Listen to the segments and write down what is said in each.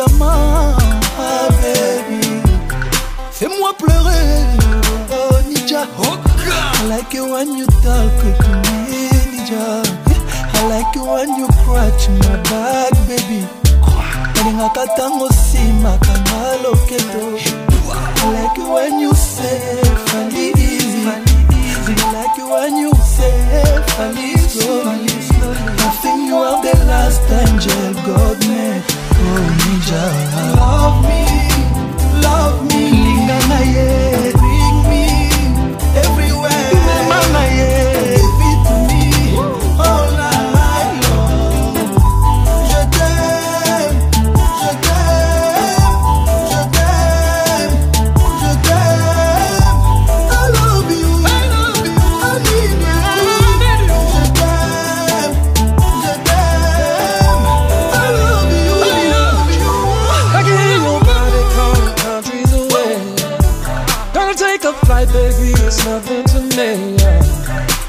ah. Fais-moi pleurer, oh. I like it when you talk to me, Nija. I like it when you scratch my back, baby. Baby, it's nothing to me.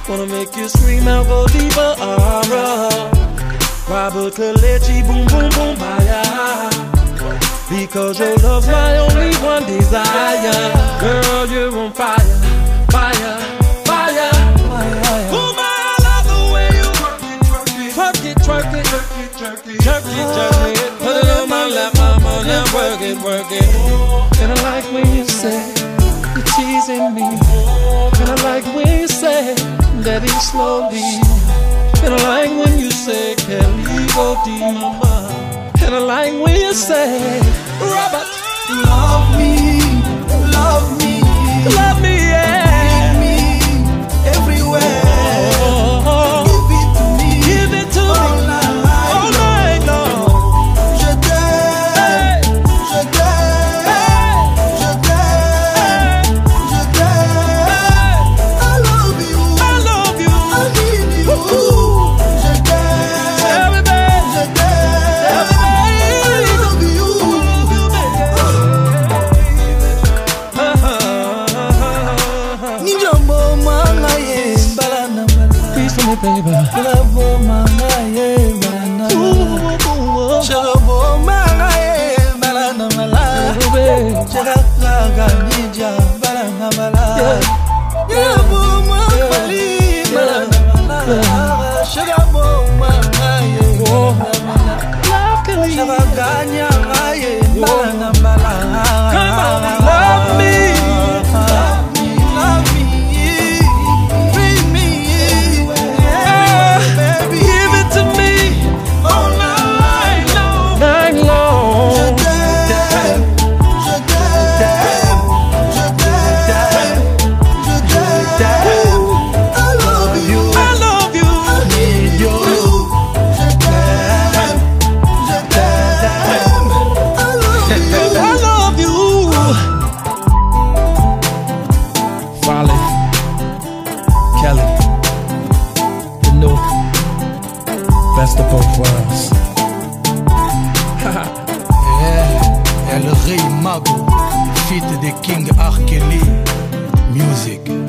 Wanna make you scream out, go deeper, aura. Robert Kalechi, boom, boom, boom, fire. Because your love's my only one desire. Girl, you're on fire, fire, fire. Boom, I love the way you work it, twerk it, twerk it, jerk it, jerk it. Put it on my lap, mama, now work it, work it. And I like when you say teasing me. I like when you say that slowly. I like when you say, can we go deep, I like when you say, Robert, Love baby Cherebo mangaye banana Cherebo mangaye banana mala. Cherebo mangaye banana mala Rei Mago, Fit the King Arkeli, Music.